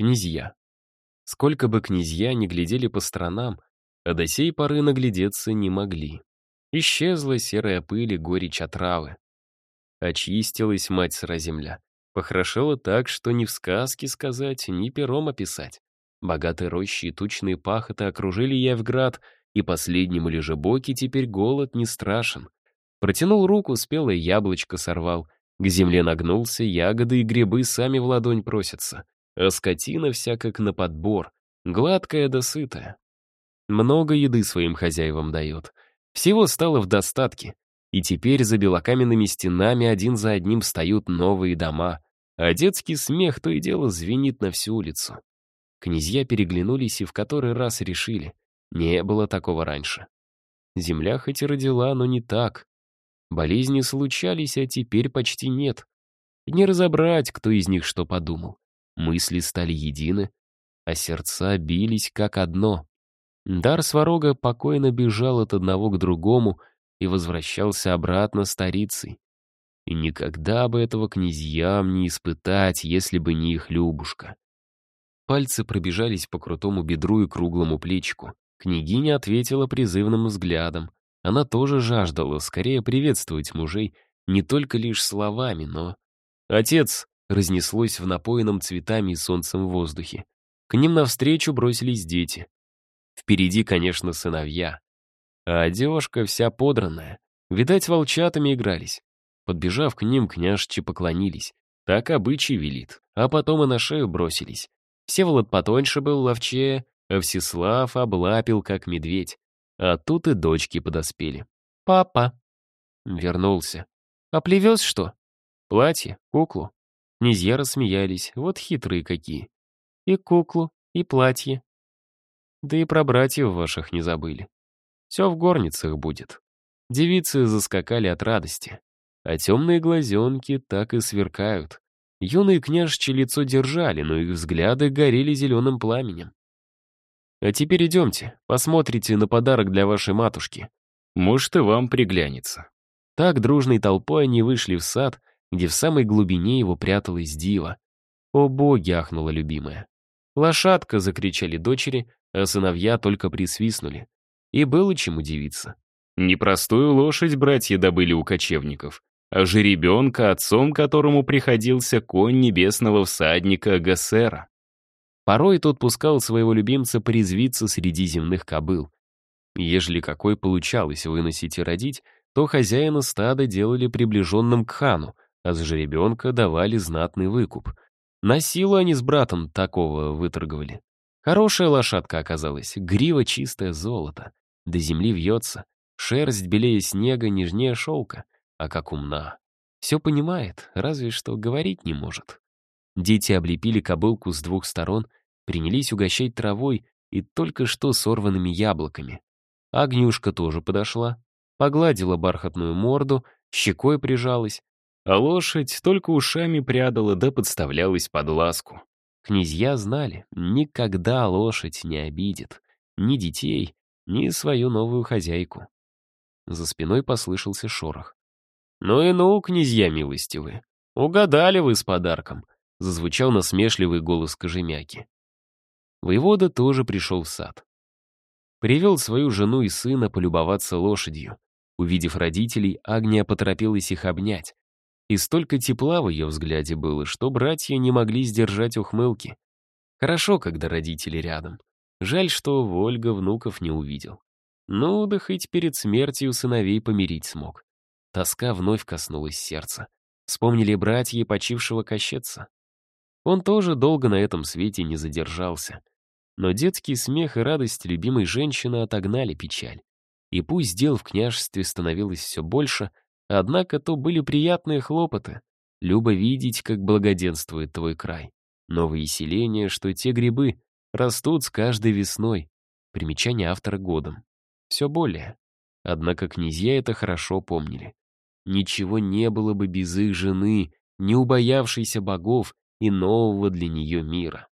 Князья. Сколько бы князья не глядели по сторонам, а до сей поры наглядеться не могли. Исчезла серая пыль и горечь отравы. Очистилась мать сыра земля. Похорошела так, что ни в сказке сказать, ни пером описать. Богатые рощи и тучные пахоты окружили Евград, и последнему лежебоке теперь голод не страшен. Протянул руку, спелое яблочко сорвал. К земле нагнулся, ягоды и грибы сами в ладонь просятся. А скотина вся как на подбор, гладкая да сытая. Много еды своим хозяевам дает. Всего стало в достатке. И теперь за белокаменными стенами один за одним встают новые дома, а детский смех то и дело звенит на всю улицу. Князья переглянулись и в который раз решили. Не было такого раньше. Земля хоть и родила, но не так. Болезни случались, а теперь почти нет. Не разобрать, кто из них что подумал. Мысли стали едины, а сердца бились как одно. Дар Сварога покойно бежал от одного к другому и возвращался обратно старицей. И никогда бы этого князьям не испытать, если бы не их Любушка. Пальцы пробежались по крутому бедру и круглому плечику. Княгиня ответила призывным взглядом. Она тоже жаждала скорее приветствовать мужей, не только лишь словами, но... «Отец!» — разнеслось в напоенном цветами и солнцем воздухе. К ним навстречу бросились дети. Впереди, конечно, сыновья. А девушка вся подранная. Видать, волчатами игрались. Подбежав к ним, княжчи поклонились. Так обычай велит. А потом и на шею бросились. Всеволод потоньше был ловчее, а Всеслав облапил, как медведь. А тут и дочки подоспели. «Папа!» Вернулся. «А плевез что?» «Платье, куклу». Князья рассмеялись, вот хитрые какие. «И куклу, и платье». Да и про братьев ваших не забыли. Все в горницах будет. Девицы заскакали от радости, а темные глазенки так и сверкают. Юные княжчи лицо держали, но их взгляды горели зеленым пламенем. А теперь идемте, посмотрите на подарок для вашей матушки. Может, и вам приглянется. Так дружной толпой они вышли в сад, где в самой глубине его пряталась дива. «О боги!» — ахнула любимая. «Лошадка!» — закричали дочери, а сыновья только присвистнули. И было чем удивиться. Непростую лошадь братья добыли у кочевников, а жеребенка, отцом которому приходился конь небесного всадника Гассера. Порой тот пускал своего любимца порезвиться среди земных кобыл. Ежели какой получалось выносить и родить, то хозяина стада делали приближенным к хану, а за жеребенка давали знатный выкуп. На силу они с братом такого выторговали. Хорошая лошадка оказалась, грива чистое золото. До земли вьется, шерсть белее снега, нежнее шелка, а как умна. Все понимает, разве что говорить не может. Дети облепили кобылку с двух сторон, принялись угощать травой и только что сорванными яблоками. Агнюшка тоже подошла, погладила бархатную морду, щекой прижалась, а лошадь только ушами прядала да подставлялась под ласку. Князья знали, никогда лошадь не обидит ни детей, ни свою новую хозяйку. За спиной послышался шорох. «Ну и ну, князья милостивые, угадали вы с подарком», зазвучал насмешливый голос Кожемяки. Воевода тоже пришел в сад. Привел свою жену и сына полюбоваться лошадью. Увидев родителей, Агния поторопилась их обнять. И столько тепла в ее взгляде было, что братья не могли сдержать ухмылки. Хорошо, когда родители рядом. Жаль, что Вольга внуков не увидел. Ну, да хоть перед смертью сыновей помирить смог. Тоска вновь коснулась сердца. Вспомнили братья почившего кощеца. Он тоже долго на этом свете не задержался. Но детский смех и радость любимой женщины отогнали печаль. И пусть дел в княжестве становилось все больше, однако то были приятные хлопоты. Любо видеть, как благоденствует твой край. Новые селения, что те грибы, растут с каждой весной. Примечание автора годом. Все более. Однако князья это хорошо помнили. Ничего не было бы без их жены, не убоявшейся богов и нового для нее мира.